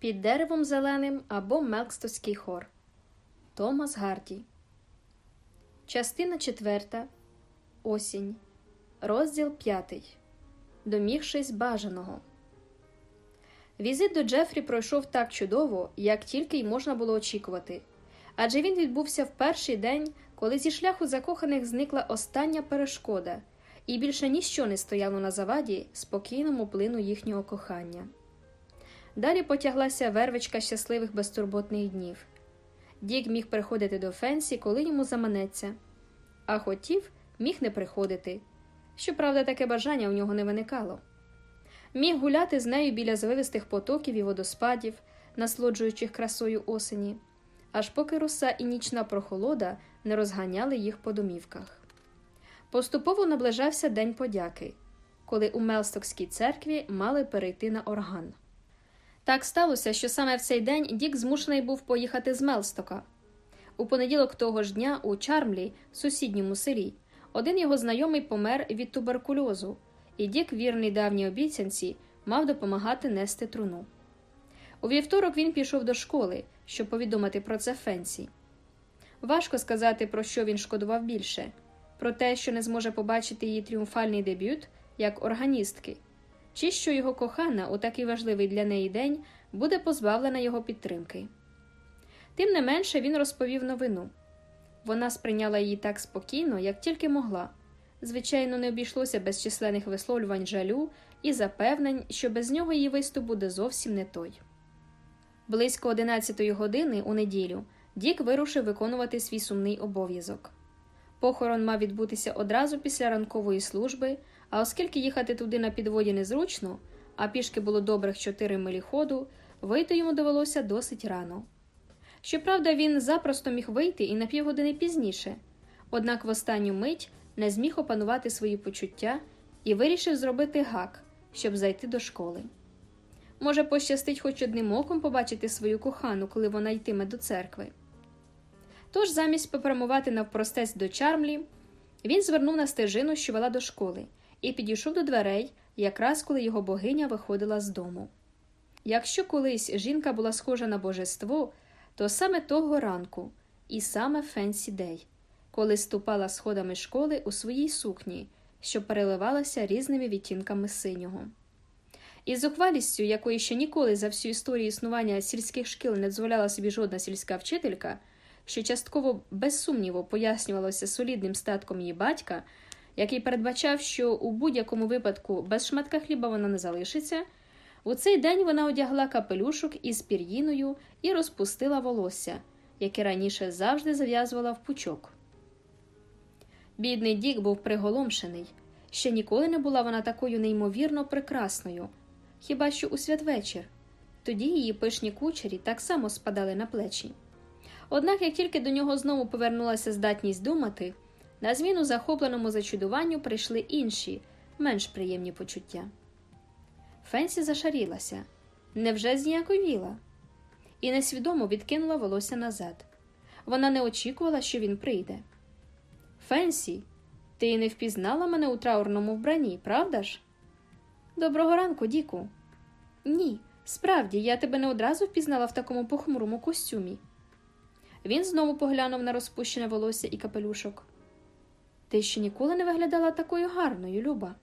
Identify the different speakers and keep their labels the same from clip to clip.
Speaker 1: Під деревом зеленим або Мелкстовський хор. Томас Гарді. Частина четверта. Осінь. Розділ п'ятий. Домігшись бажаного. Візит до Джефрі пройшов так чудово, як тільки й можна було очікувати. Адже він відбувся в перший день, коли зі шляху закоханих зникла остання перешкода, і більше ніщо не стояло на заваді спокійному плину їхнього кохання. Далі потяглася вервичка щасливих безтурботних днів. Дік міг приходити до Фенсі, коли йому заманеться, а хотів, міг не приходити. Щоправда, таке бажання у нього не виникало. Міг гуляти з нею біля звивистих потоків і водоспадів, насолоджуючих красою осені, аж поки роса і нічна прохолода не розганяли їх по домівках. Поступово наближався День подяки, коли у Мелстокській церкві мали перейти на орган. Так сталося, що саме в цей день Дік змушений був поїхати з Мелстока. У понеділок того ж дня у Чармлі, сусідньому селі, один його знайомий помер від туберкульозу, і Дік, вірний давній обіцянці, мав допомагати нести труну. У вівторок він пішов до школи, щоб повідомити про це Фенсі. Важко сказати, про що він шкодував більше про те, що не зможе побачити її тріумфальний дебют як органістки чи що його кохана у такий важливий для неї день буде позбавлена його підтримки. Тим не менше він розповів новину вона сприйняла її так спокійно, як тільки могла. Звичайно, не обійшлося без численних висловлювань жалю і запевнень, що без нього її виступ буде зовсім не той. Близько одинадцятої години у неділю Дік вирушив виконувати свій сумний обов'язок. Похорон мав відбутися одразу після ранкової служби, а оскільки їхати туди на підводі незручно, а пішки було добрих чотири милі ходу, вийти йому довелося досить рано. Щоправда, він запросто міг вийти і на півгодини пізніше, однак в останню мить не зміг опанувати свої почуття і вирішив зробити гак, щоб зайти до школи. Може, пощастить хоч одним оком побачити свою кохану, коли вона йтиме до церкви. Тож, замість попрямувати навпростець до Чармлі, він звернув на стежину, що вела до школи, і підійшов до дверей, якраз коли його богиня виходила з дому. Якщо колись жінка була схожа на божество, то саме того ранку, і саме Фенсі Дей, коли ступала сходами школи у своїй сукні, що переливалася різними відтінками синього. Із зухвалістю, якої ще ніколи за всю історію існування сільських шкіл не дозволяла собі жодна сільська вчителька, що частково без сумніву пояснювалося солідним статком її батька, який передбачав, що у будь-якому випадку без шматка хліба вона не залишиться. У цей день вона одягла капелюшок із пір'їною і розпустила волосся, яке раніше завжди зав'язувала в пучок. Бідний Дік був приголомшений. Ще ніколи не була вона такою неймовірно прекрасною, хіба що у святвечір. Тоді її пишні кучері так само спадали на плечі. Однак, як тільки до нього знову повернулася здатність думати, на зміну захопленому зачудуванню прийшли інші, менш приємні почуття. Фенсі зашарілася, невже зніяковіла, і несвідомо відкинула волосся назад. Вона не очікувала, що він прийде. Фенсі, ти не впізнала мене у траурному вбранні, правда ж? Доброго ранку, Діку. Ні, справді, я тебе не одразу впізнала в такому похмурому костюмі. Він знову поглянув на розпущене волосся і капелюшок. Ти ще ніколи не виглядала такою гарною, Люба.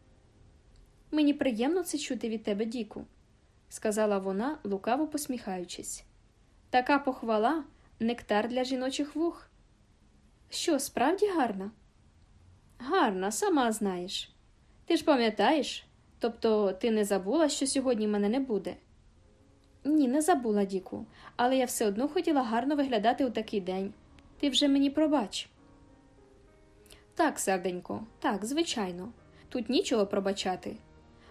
Speaker 1: Мені приємно це чути від тебе, Діку, сказала вона, лукаво посміхаючись. Така похвала нектар для жіночих вух. Що, справді гарна? Гарна, сама знаєш. Ти ж пам'ятаєш? Тобто ти не забула, що сьогодні мене не буде? Ні, не забула, Діку, але я все одно хотіла гарно виглядати у такий день. Ти вже мені пробач. Так, серденько, так, звичайно. Тут нічого пробачати.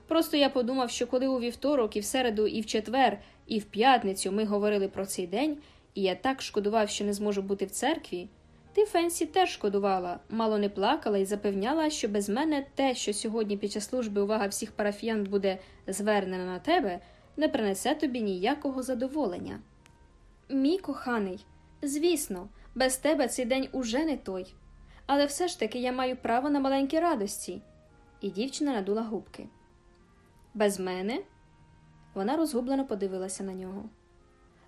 Speaker 1: Просто я подумав, що коли у вівторок, і в середу, і в четвер, і в п'ятницю ми говорили про цей день, і я так шкодував, що не зможу бути в церкві. Ти, Фенсі, теж шкодувала, мало не плакала і запевняла, що без мене те, що сьогодні під час служби увага всіх парафіян буде звернена на тебе, не принесе тобі ніякого задоволення. Мій коханий, звісно, без тебе цей день уже не той. Але все ж таки я маю право на маленькі радості. І дівчина надула губки. Без мене? Вона розгублено подивилася на нього.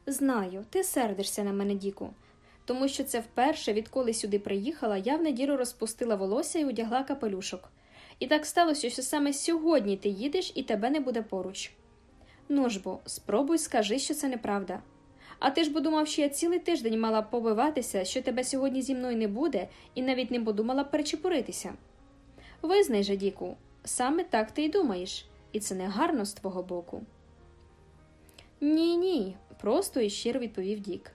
Speaker 1: Знаю, ти сердишся на мене, Діку, тому що це вперше, відколи сюди приїхала, я в неділю розпустила волосся і одягла капелюшок. І так сталося, що саме сьогодні ти їдеш і тебе не буде поруч. Ну ж бо, спробуй скажи, що це неправда. А ти ж бо думав, що я цілий тиждень мала побиватися, що тебе сьогодні зі мною не буде, і навіть не подумала перечепуритися. Визнай же, Діку, саме так ти й думаєш, і це не гарно з твого боку. Ні, ні, просто і щиро відповів Дік.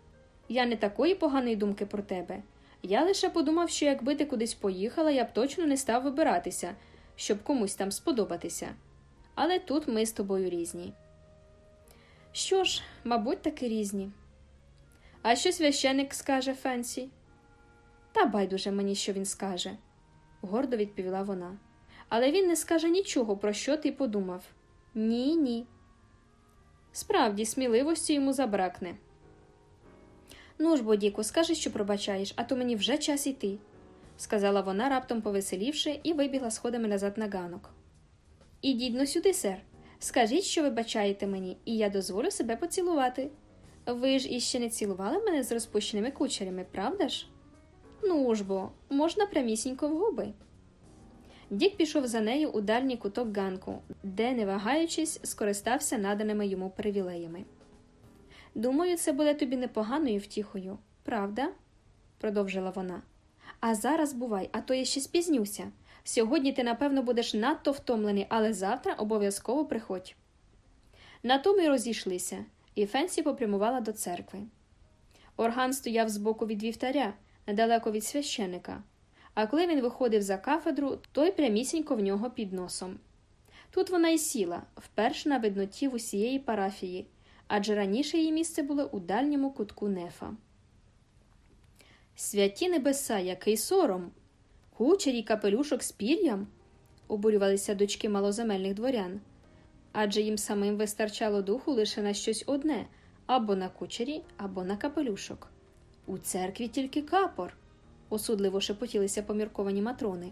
Speaker 1: Я не такої поганої думки про тебе. Я лише подумав, що якби ти кудись поїхала, я б точно не став вибиратися, щоб комусь там сподобатися. Але тут ми з тобою різні. Що ж, мабуть, таки різні. А що священик скаже Фенсі? Та байдуже мені, що він скаже, гордо відповіла вона. Але він не скаже нічого, про що ти подумав. Ні, ні. Справді, сміливості йому забракне. Ну ж, Бодіку, скажи, що пробачаєш, а то мені вже час іти, сказала вона, раптом повеселівши, і вибігла сходами назад на ганок. Ідіть но сюди, сер. Скажіть, що вибачаєте мені, і я дозволю себе поцілувати. Ви ж іще не цілували мене з розпущеними кучерями, правда ж? Ну ж бо, можна прямісінько в губи. Дік пішов за нею у дальній куток ганку, де, не вагаючись, скористався наданими йому привілеями. Думаю, це буде тобі непоганою втіхою, правда? продовжила вона. А зараз бувай, а то я ще спізнюся. Сьогодні ти, напевно, будеш надто втомлений, але завтра обов'язково приходь. На тому розійшлися, і Фенсі попрямувала до церкви. Орган стояв збоку від вівтаря, недалеко від священика, а коли він виходив за кафедру, той прямісінько в нього під носом. Тут вона й сіла, вперше на видноті в усієї парафії, адже раніше її місце було у дальньому кутку нефа. Святі небеса, який сором! Кучері й капелюшок з пір'ям? обурювалися дочки малоземельних дворян, адже їм самим вистачало духу лише на щось одне або на кучері, або на капелюшок. У церкві тільки капор, осудливо шепотілися помірковані матрони.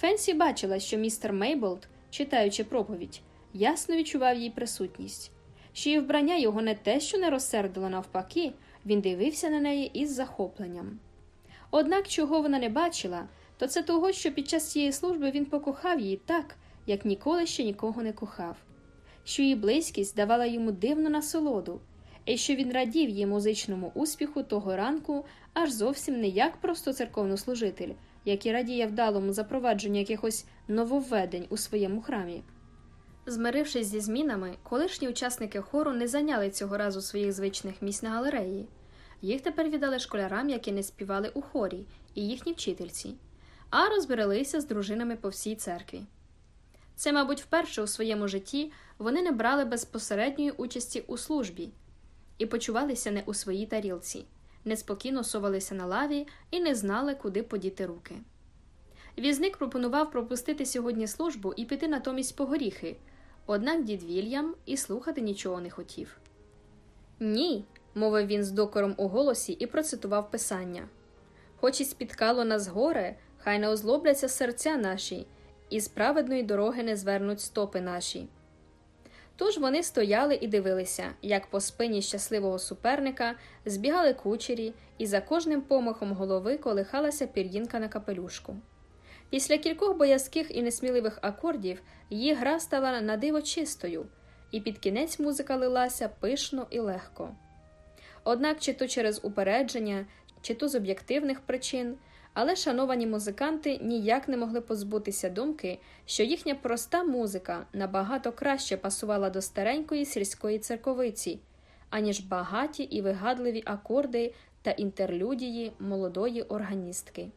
Speaker 1: Фенсі бачила, що містер Мейболд, читаючи проповідь, ясно відчував її присутність, що її вбрання його не те, що не розсердило навпаки, він дивився на неї із захопленням. Однак, чого вона не бачила, то це того, що під час цієї служби він покохав її так, як ніколи ще нікого не кохав, що її близькість давала йому дивну насолоду, і що він радів її музичному успіху того ранку аж зовсім не як просто церковнослужитель, який радіє вдалому запровадженню якихось нововведень у своєму храмі. Змирившись зі змінами, колишні учасники хору не зайняли цього разу своїх звичних місць на галереї. Їх тепер віддали школярам, які не співали у хорі, і їхній вчительці, а розбиралися з дружинами по всій церкві. Це, мабуть, вперше у своєму житті вони не брали безпосередньої участі у службі і почувалися не у своїй тарілці, неспокійно совалися на лаві і не знали, куди подіти руки. Візник пропонував пропустити сьогодні службу і піти натомість по горіхи, однак дід Вільям і слухати нічого не хотів. Ні, мовив він з докором у голосі і процитував писання. Хоч і спіткало нас горе, хай не озлобляться серця наші, і з праведної дороги не звернуть стопи наші. Тож вони стояли і дивилися, як по спині щасливого суперника збігали кучері, і за кожним помахом голови колихалася пір'їнка на капелюшку. Після кількох боязких і несміливих акордів її гра стала на диво чистою, і під кінець музика лилася пишно і легко. Однак, чи то через упередження, чи то з об'єктивних причин, але шановані музиканти ніяк не могли позбутися думки, що їхня проста музика набагато краще пасувала до старенької сільської церковиці, аніж багаті і вигадливі акорди та інтерлюдії молодої органістки.